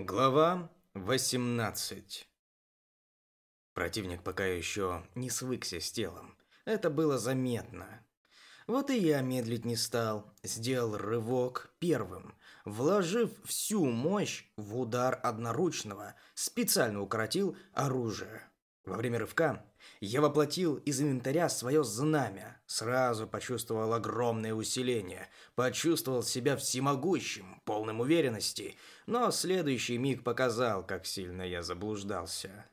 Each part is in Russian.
Глава 18 Противник пока еще не свыкся с телом. Это было заметно. Вот и я медлить не стал. Сделал рывок первым, вложив всю мощь в удар одноручного, специально укоротил оружие. Во время рывка я воплотил из инвентаря свое знамя, сразу почувствовал огромное усиление, почувствовал себя всемогущим, полным уверенности, но следующий миг показал, как сильно я заблуждался.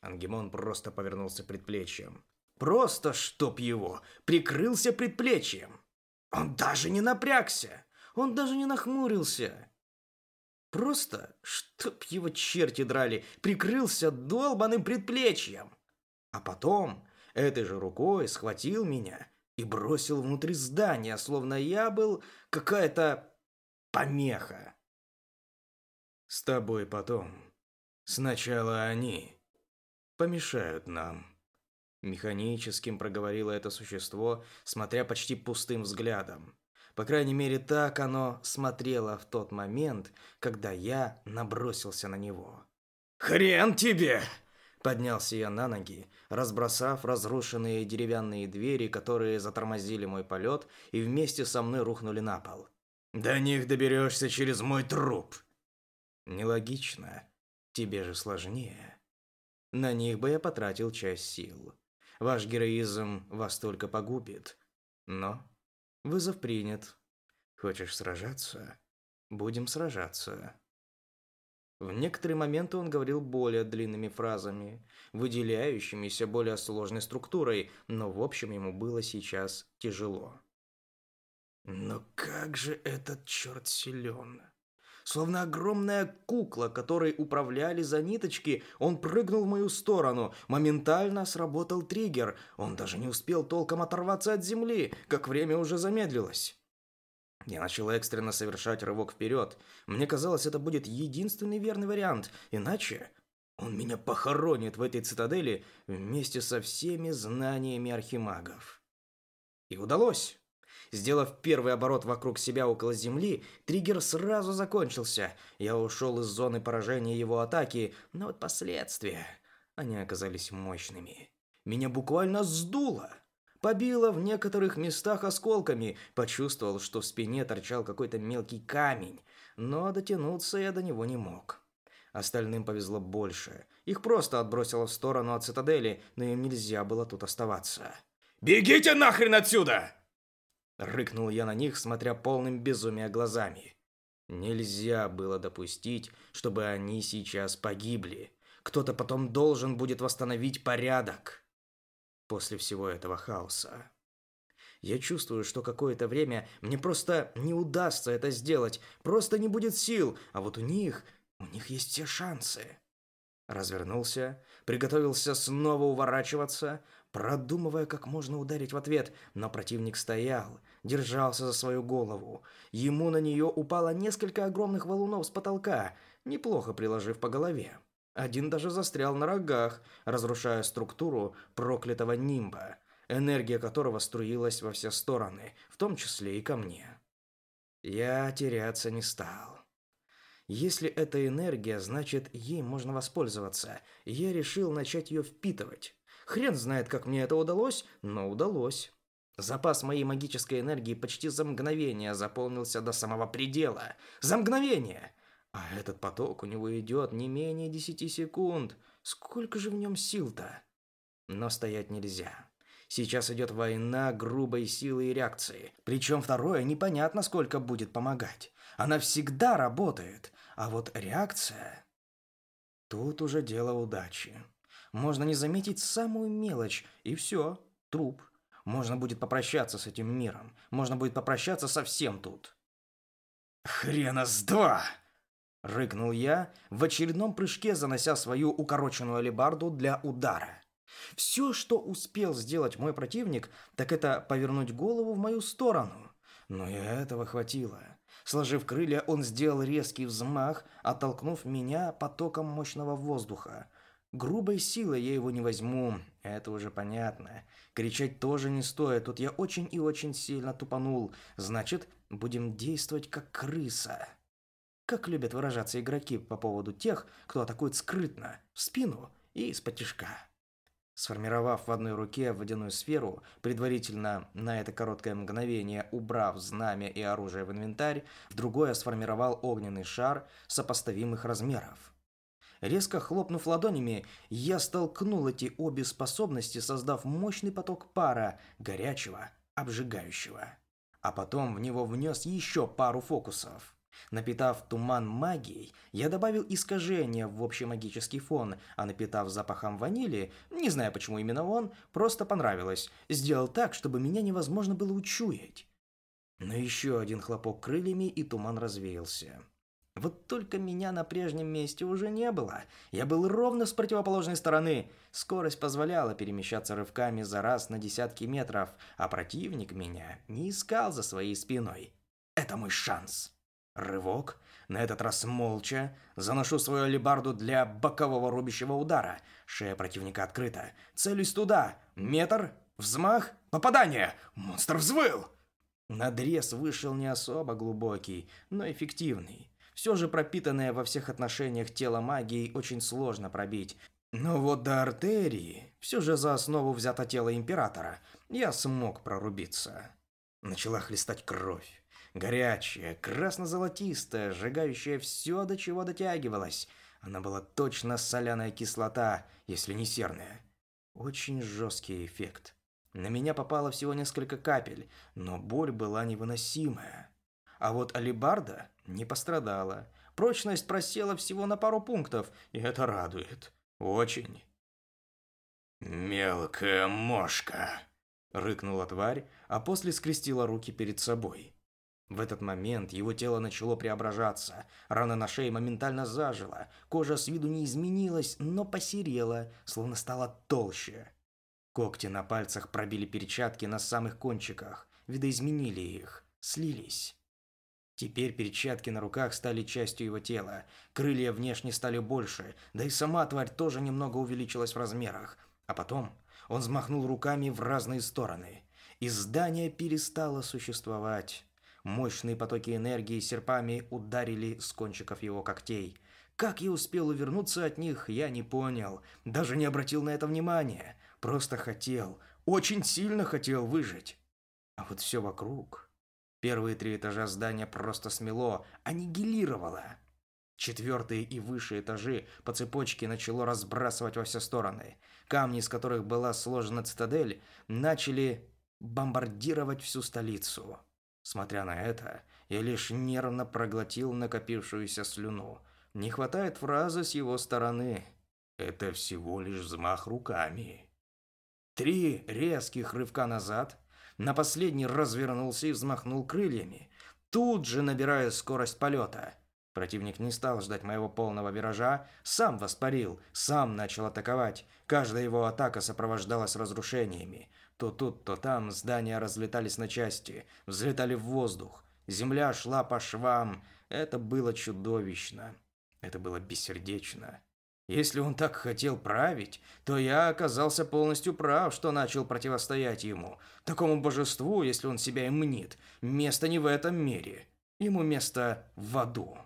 Ангемон просто повернулся предплечьем. Просто, чтоб его, прикрылся предплечьем. Он даже не напрягся, он даже не нахмурился. Просто, чтоб его черти драли, прикрылся долбаным предплечьем. А потом этой же рукой схватил меня и бросил внутрь здания, словно я был какая-то помеха. С тобой потом. Сначала они помешают нам. Механическим проговорило это существо, смотря почти пустым взглядом. По крайней мере, так оно смотрело в тот момент, когда я набросился на него. «Хрен тебе!» Поднялся я на ноги, разбросав разрушенные деревянные двери, которые затормозили мой полет и вместе со мной рухнули на пол. «До них доберешься через мой труп!» «Нелогично. Тебе же сложнее. На них бы я потратил часть сил. Ваш героизм вас только погубит. Но Вызов принят. Хочешь сражаться? Будем сражаться. В некоторые моменты он говорил более длинными фразами, выделяющимися более сложной структурой, но в общем ему было сейчас тяжело. Но как же этот черт силен! Словно огромная кукла, которой управляли за ниточки, он прыгнул в мою сторону. Моментально сработал триггер. Он даже не успел толком оторваться от земли, как время уже замедлилось. Я начал экстренно совершать рывок вперед. Мне казалось, это будет единственный верный вариант. Иначе он меня похоронит в этой цитадели вместе со всеми знаниями архимагов. И удалось. Сделав первый оборот вокруг себя около земли, триггер сразу закончился. Я ушел из зоны поражения его атаки, но вот последствия, они оказались мощными. Меня буквально сдуло. Побило в некоторых местах осколками, почувствовал, что в спине торчал какой-то мелкий камень, но дотянуться я до него не мог. Остальным повезло больше. Их просто отбросило в сторону от цитадели, но им нельзя было тут оставаться. «Бегите нахрен отсюда!» Рыкнул я на них, смотря полным безумия глазами. Нельзя было допустить, чтобы они сейчас погибли. Кто-то потом должен будет восстановить порядок. После всего этого хаоса. Я чувствую, что какое-то время мне просто не удастся это сделать. Просто не будет сил. А вот у них, у них есть все шансы. Развернулся, приготовился снова уворачиваться, продумывая, как можно ударить в ответ, но противник стоял, держался за свою голову. Ему на нее упало несколько огромных валунов с потолка, неплохо приложив по голове. Один даже застрял на рогах, разрушая структуру проклятого нимба, энергия которого струилась во все стороны, в том числе и ко мне. Я теряться не стал. Если это энергия, значит, ей можно воспользоваться. Я решил начать ее впитывать. Хрен знает, как мне это удалось, но удалось. Запас моей магической энергии почти за мгновение заполнился до самого предела. За мгновение! А этот поток у него идет не менее десяти секунд. Сколько же в нем сил-то? Но стоять нельзя. Сейчас идет война грубой силы и реакции. Причем второе непонятно сколько будет помогать. Она всегда работает. А вот реакция... Тут уже дело удачи. Можно не заметить самую мелочь, и все, труп. Можно будет попрощаться с этим миром. Можно будет попрощаться со всем тут. «Хрена с два!» Рыкнул я, в очередном прыжке занося свою укороченную алебарду для удара. Все, что успел сделать мой противник, так это повернуть голову в мою сторону. Но и этого хватило. Сложив крылья, он сделал резкий взмах, оттолкнув меня потоком мощного воздуха. Грубой силой я его не возьму, это уже понятно. Кричать тоже не стоит, тут я очень и очень сильно тупанул. Значит, будем действовать как крыса. Как любят выражаться игроки по поводу тех, кто атакует скрытно, в спину и из-под тишка. Сформировав в одной руке водяную сферу, предварительно на это короткое мгновение убрав знамя и оружие в инвентарь, в другое сформировал огненный шар сопоставимых размеров. Резко хлопнув ладонями, я столкнул эти обе способности, создав мощный поток пара, горячего, обжигающего. А потом в него внес еще пару фокусов. Напитав туман магией, я добавил искажения в общий магический фон, а напитав запахом ванили, не знаю почему именно он, просто понравилось, сделал так, чтобы меня невозможно было учуять. Но еще один хлопок крыльями, и туман развеялся. Вот только меня на прежнем месте уже не было. Я был ровно с противоположной стороны. Скорость позволяла перемещаться рывками за раз на десятки метров, а противник меня не искал за своей спиной. Это мой шанс. Рывок, на этот раз молча, заношу свою алебарду для бокового рубящего удара. Шея противника открыта. Целюсь туда. Метр, взмах, попадание. Монстр взвыл. Надрез вышел не особо глубокий, но эффективный. Все же пропитанное во всех отношениях тело магией очень сложно пробить. Но вот до артерии, все же за основу взято тело императора, я смог прорубиться. Начала хлестать кровь. Горячая, красно-золотистая, сжигающая все, до чего дотягивалась. Она была точно соляная кислота, если не серная. Очень жесткий эффект. На меня попало всего несколько капель, но боль была невыносимая. А вот алибарда не пострадала. Прочность просела всего на пару пунктов, и это радует. Очень. «Мелкая мошка!» — рыкнула тварь, а после скрестила руки перед собой. В этот момент его тело начало преображаться. Рана на шее моментально зажила. Кожа с виду не изменилась, но посерела, словно стала толще. Когти на пальцах пробили перчатки на самых кончиках, видоизменили их, слились. Теперь перчатки на руках стали частью его тела, крылья внешне стали больше, да и сама тварь тоже немного увеличилась в размерах. А потом он взмахнул руками в разные стороны, и здание перестало существовать. Мощные потоки энергии серпами ударили с кончиков его когтей. Как я успел увернуться от них, я не понял, даже не обратил на это внимания. Просто хотел, очень сильно хотел выжить. А вот все вокруг... Первые три этажа здания просто смело, аннигилировало. Четвертые и выше этажи по цепочке начало разбрасывать во все стороны. Камни, из которых была сложена цитадель, начали бомбардировать всю столицу. Смотря на это, я лишь нервно проглотил накопившуюся слюну. Не хватает фразы с его стороны. Это всего лишь взмах руками. Три резких рывка назад, на последний развернулся и взмахнул крыльями, тут же набирая скорость полета. Противник не стал ждать моего полного виража, сам воспарил, сам начал атаковать. Каждая его атака сопровождалась разрушениями. То тут, то там здания разлетались на части, взлетали в воздух. Земля шла по швам. Это было чудовищно. Это было бессердечно. Если он так хотел править, то я оказался полностью прав, что начал противостоять ему. Такому божеству, если он себя и мнит, место не в этом мире. Ему место в аду.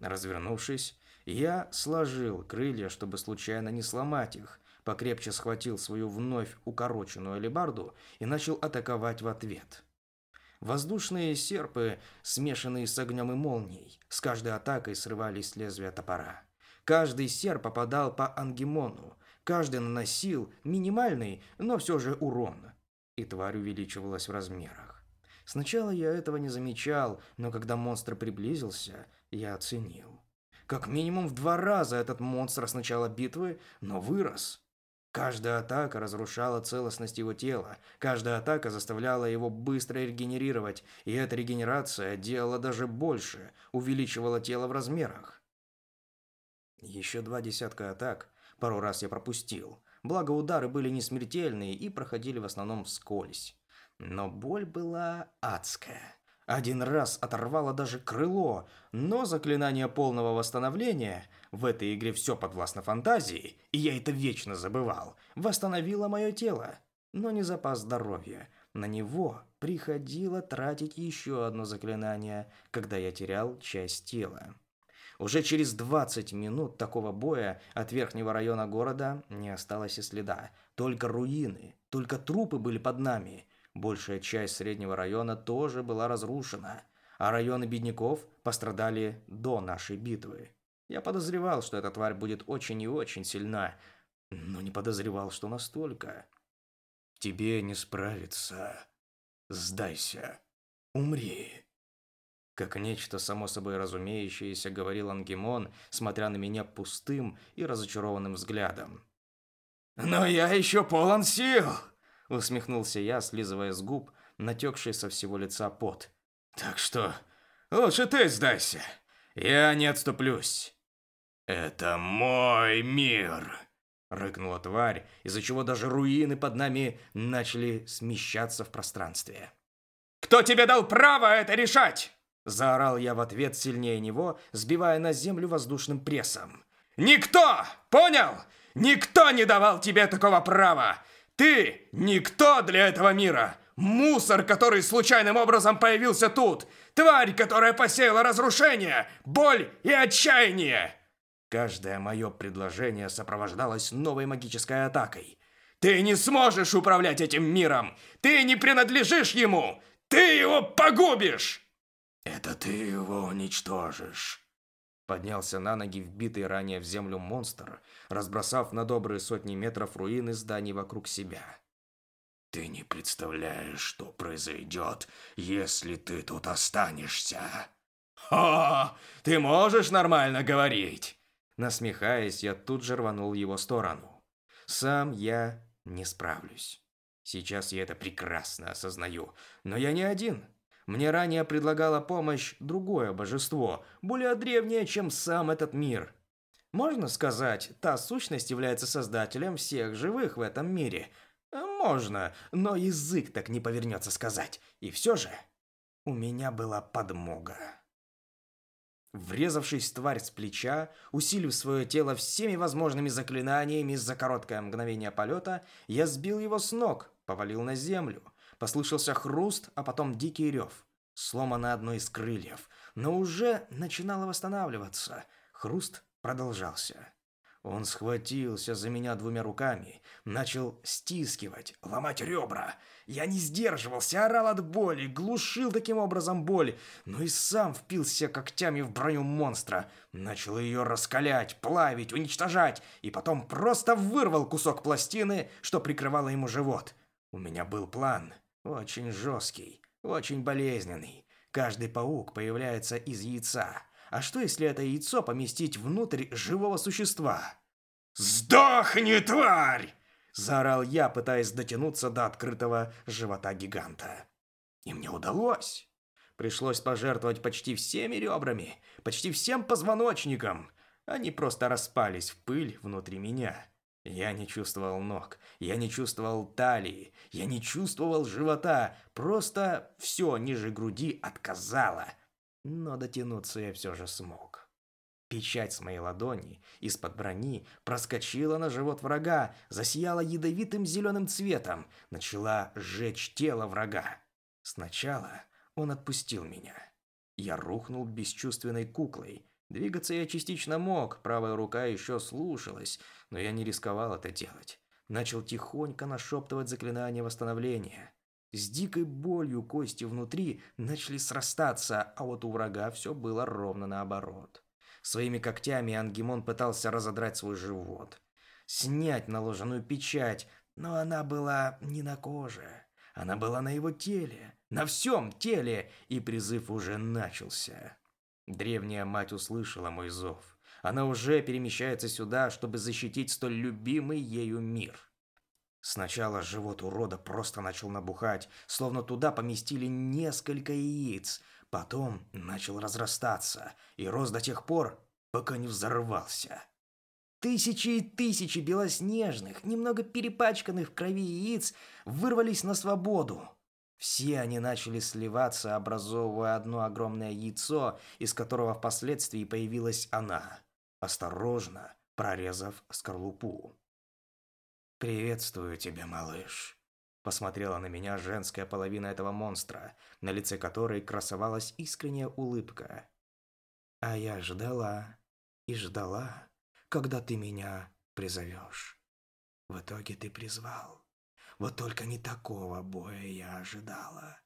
Развернувшись, я сложил крылья, чтобы случайно не сломать их, покрепче схватил свою вновь укороченную алебарду и начал атаковать в ответ. Воздушные серпы, смешанные с огнем и молнией, с каждой атакой срывались с лезвия топора. Каждый сер попадал по ангемону, каждый наносил минимальный, но все же урон. И тварь увеличивалась в размерах. Сначала я этого не замечал, но когда монстр приблизился, я оценил. Как минимум в два раза этот монстр с начала битвы, но вырос. Каждая атака разрушала целостность его тела, каждая атака заставляла его быстро регенерировать, и эта регенерация делала даже больше, увеличивала тело в размерах. Еще два десятка атак. Пару раз я пропустил. Благо удары были не смертельные и проходили в основном вскользь. Но боль была адская. Один раз оторвало даже крыло, но заклинание полного восстановления, в этой игре все подвластно фантазии, и я это вечно забывал, восстановило мое тело. Но не запас здоровья. на него приходило тратить еще одно заклинание, когда я терял часть тела. Уже через 20 минут такого боя от верхнего района города не осталось и следа. Только руины, только трупы были под нами. Большая часть среднего района тоже была разрушена, а районы бедняков пострадали до нашей битвы. Я подозревал, что эта тварь будет очень и очень сильна, но не подозревал, что настолько. Тебе не справиться. Сдайся. Умри. Как нечто само собой разумеющееся, говорил Ангемон, смотря на меня пустым и разочарованным взглядом. «Но я еще полон сил!» Усмехнулся я, слизывая с губ натекший со всего лица пот. «Так что лучше ты сдайся. Я не отступлюсь». «Это мой мир!» Рыкнула тварь, из-за чего даже руины под нами начали смещаться в пространстве. «Кто тебе дал право это решать?» Заорал я в ответ сильнее него, сбивая на землю воздушным прессом. «Никто! Понял? Никто не давал тебе такого права! Ты никто для этого мира! Мусор, который случайным образом появился тут! Тварь, которая посеяла разрушение, боль и отчаяние!» Каждое мое предложение сопровождалось новой магической атакой. «Ты не сможешь управлять этим миром! Ты не принадлежишь ему! Ты его погубишь!» «Это ты его уничтожишь!» Поднялся на ноги вбитый ранее в землю монстр, разбросав на добрые сотни метров руины зданий вокруг себя. «Ты не представляешь, что произойдет, если ты тут останешься!» «О, ты можешь нормально говорить!» Насмехаясь, я тут же рванул его сторону. Сам я не справлюсь. Сейчас я это прекрасно осознаю, но я не один. Мне ранее предлагало помощь другое божество, более древнее, чем сам этот мир. Можно сказать, та сущность является создателем всех живых в этом мире. Можно, но язык так не повернется сказать. И все же, у меня была подмога. Врезавшись тварь с плеча, усилив свое тело всеми возможными заклинаниями за короткое мгновение полета, я сбил его с ног, повалил на землю. Послышался хруст, а потом дикий рев. Сломано одно из крыльев, но уже начинало восстанавливаться. Хруст продолжался. Он схватился за меня двумя руками, начал стискивать, ломать ребра. Я не сдерживался, орал от боли, глушил таким образом боль, но и сам впился когтями в броню монстра. Начал ее раскалять, плавить, уничтожать, и потом просто вырвал кусок пластины, что прикрывало ему живот. У меня был план, очень жесткий, очень болезненный. Каждый паук появляется из яйца. А что, если это яйцо поместить внутрь живого существа? «Сдохни, тварь!» – заорал я, пытаясь дотянуться до открытого живота гиганта. И мне удалось. Пришлось пожертвовать почти всеми ребрами, почти всем позвоночником. Они просто распались в пыль внутри меня. Я не чувствовал ног, я не чувствовал талии, я не чувствовал живота, просто все ниже груди отказало – но дотянуться я все же смог. Печать с моей ладони из-под брони проскочила на живот врага, засияла ядовитым зеленым цветом, начала сжечь тело врага. Сначала он отпустил меня. Я рухнул бесчувственной куклой. Двигаться я частично мог, правая рука еще слушалась, но я не рисковал это делать. Начал тихонько нашептывать заклинание восстановления. С дикой болью кости внутри начали срастаться, а вот у врага все было ровно наоборот. Своими когтями Ангимон пытался разодрать свой живот, снять наложенную печать, но она была не на коже. Она была на его теле, на всем теле, и призыв уже начался. Древняя мать услышала мой зов. Она уже перемещается сюда, чтобы защитить столь любимый ею мир. Сначала живот урода просто начал набухать, словно туда поместили несколько яиц. Потом начал разрастаться и рос до тех пор, пока не взорвался. Тысячи и тысячи белоснежных, немного перепачканных в крови яиц вырвались на свободу. Все они начали сливаться, образовывая одно огромное яйцо, из которого впоследствии появилась она, осторожно прорезав скорлупу. «Приветствую тебя, малыш». Посмотрела на меня женская половина этого монстра, на лице которой красовалась искренняя улыбка. А я ждала и ждала, когда ты меня призовешь. В итоге ты призвал. Вот только не такого боя я ожидала.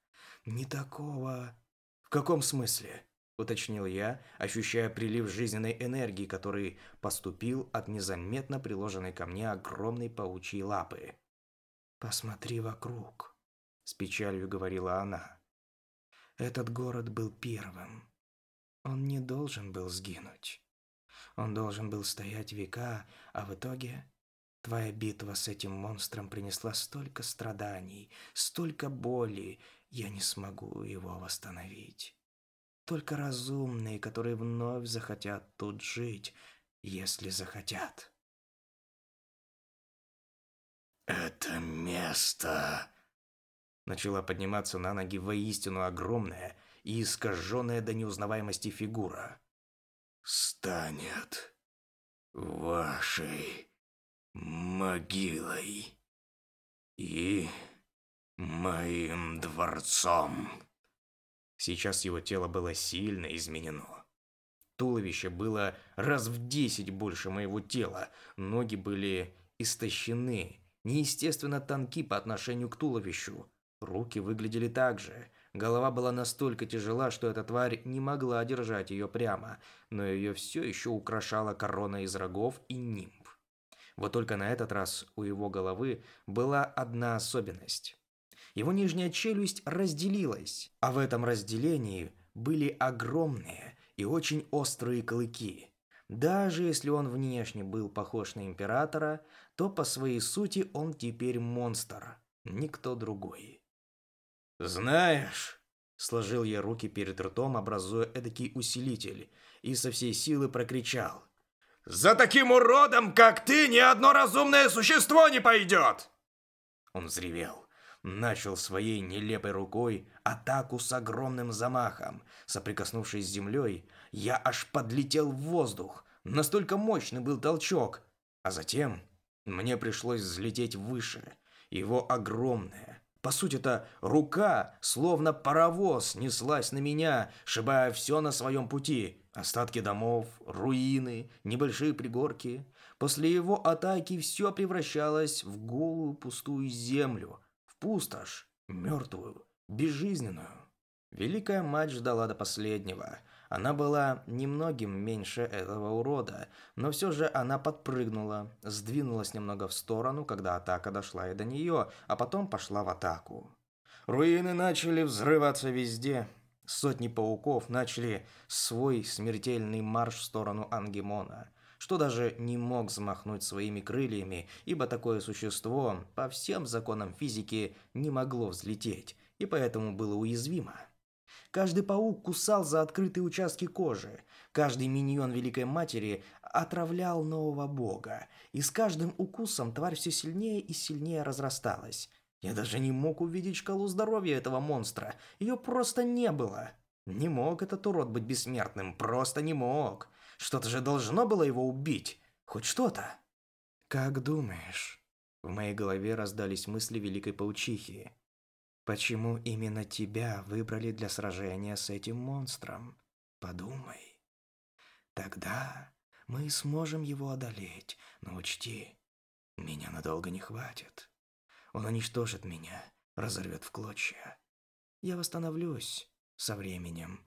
Не такого... В каком смысле? Уточнил я, ощущая прилив жизненной энергии, который поступил от незаметно приложенной ко мне огромной паучьей лапы. «Посмотри вокруг», — с печалью говорила она. «Этот город был первым. Он не должен был сгинуть. Он должен был стоять века, а в итоге Твоя битва с этим монстром принесла столько страданий, столько боли, я не смогу его восстановить. Только разумные, которые вновь захотят тут жить, если захотят. «Это место...» Начала подниматься на ноги воистину огромная и искаженная до неузнаваемости фигура. «Станет вашей могилой и моим дворцом. Сейчас его тело было сильно изменено. Туловище было раз в десять больше моего тела, ноги были истощены, неестественно тонки по отношению к туловищу. Руки выглядели так же. Голова была настолько тяжела, что эта тварь не могла держать ее прямо, но ее все еще украшала корона из рогов и нимб. Вот только на этот раз у его головы была одна особенность. Его нижняя челюсть разделилась, а в этом разделении были огромные и очень острые клыки. Даже если он внешне был похож на императора, то по своей сути он теперь монстр, никто другой. «Знаешь...» Сложил я руки перед ртом, образуя эдакий усилитель, и со всей силы прокричал. За таким уродом, как ты, ни одно разумное существо не пойдет!» Он взревел. Начал своей нелепой рукой атаку с огромным замахом. Соприкоснувшись с землей, я аж подлетел в воздух. Настолько мощный был толчок. А затем мне пришлось взлететь выше. Его огромная, по сути это рука, словно паровоз, неслась на меня, шибая все на своем пути. Остатки домов, руины, небольшие пригорки. После его атаки все превращалось в голую пустую землю, пустошь, мертвую, безжизненную. Великая мать ждала до последнего. Она была немногим меньше этого урода, но все же она подпрыгнула, сдвинулась немного в сторону, когда атака дошла и до нее, а потом пошла в атаку. Руины начали взрываться везде, Сотни пауков начали свой смертельный марш в сторону Ангемона, что даже не мог взмахнуть своими крыльями, ибо такое существо по всем законам физики не могло взлететь, и поэтому было уязвимо. Каждый паук кусал за открытые участки кожи, каждый миньон Великой Матери отравлял нового бога, и с каждым укусом тварь все сильнее и сильнее разрасталась, я даже не мог увидеть шкалу здоровья этого монстра. Ее просто не было. Не мог этот урод быть бессмертным. Просто не мог. Что-то же должно было его убить. Хоть что-то. Как думаешь? В моей голове раздались мысли великой паучихи. Почему именно тебя выбрали для сражения с этим монстром? Подумай. Тогда мы сможем его одолеть, но учти, меня надолго не хватит. Он уничтожит меня, разорвет в клочья. Я восстановлюсь со временем,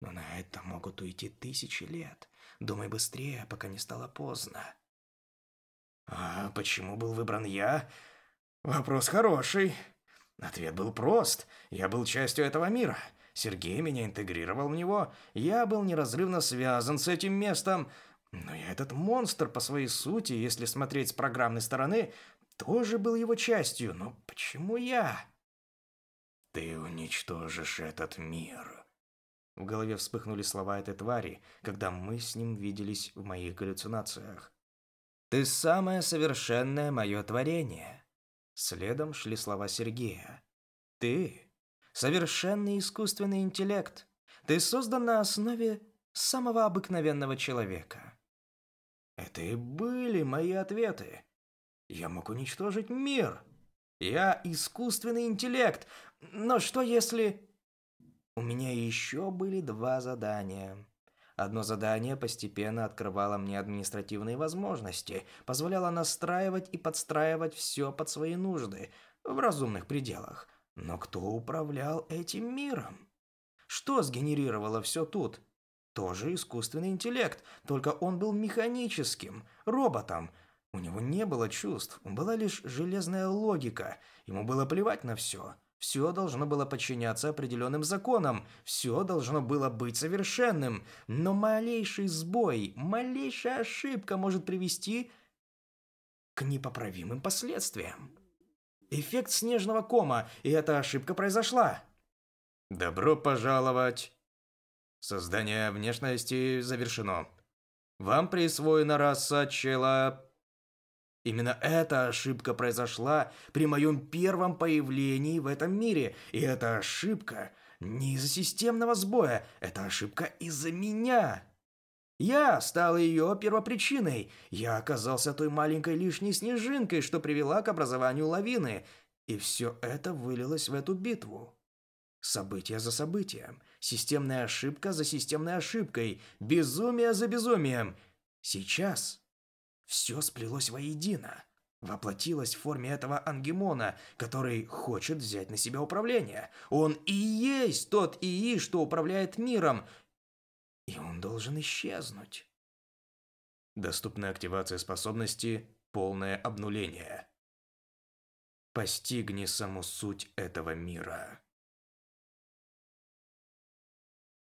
но на это могут уйти тысячи лет. Думай быстрее, пока не стало поздно. А почему был выбран я? Вопрос хороший. Ответ был прост. Я был частью этого мира. Сергей меня интегрировал в него. Я был неразрывно связан с этим местом. Но я этот монстр по своей сути, если смотреть с программной стороны, тоже был его частью, но почему я? Ты уничтожишь этот мир. В голове вспыхнули слова этой твари, когда мы с ним виделись в моих галлюцинациях. Ты самое совершенное мое творение. Следом шли слова Сергея. Ты совершенный искусственный интеллект. Ты создан на основе самого обыкновенного человека. Это и были мои ответы. Я мог уничтожить мир. Я искусственный интеллект. Но что если... У меня еще были два задания. Одно задание постепенно открывало мне административные возможности, позволяло настраивать и подстраивать все под свои нужды, в разумных пределах. Но кто управлял этим миром? Что сгенерировало все тут? Тоже искусственный интеллект, только он был механическим, роботом. У него не было чувств, была лишь железная логика. Ему было плевать на все. Все должно было подчиняться определенным законам, все должно было быть совершенным. Но малейший сбой, малейшая ошибка может привести к непоправимым последствиям. Эффект снежного кома, и эта ошибка произошла. Добро пожаловать Создание внешности завершено. Вам присвоена раса чела... Именно эта ошибка произошла при моем первом появлении в этом мире. И эта ошибка не из-за системного сбоя, это ошибка из-за меня. Я стал ее первопричиной. Я оказался той маленькой лишней снежинкой, что привела к образованию лавины. И все это вылилось в эту битву. Событие за событием, системная ошибка за системной ошибкой, безумие за безумием. Сейчас все сплелось воедино, воплотилось в форме этого ангемона, который хочет взять на себя управление. Он и есть тот ИИ, что управляет миром, и он должен исчезнуть. Доступна активация способности «Полное обнуление». Постигни саму суть этого мира.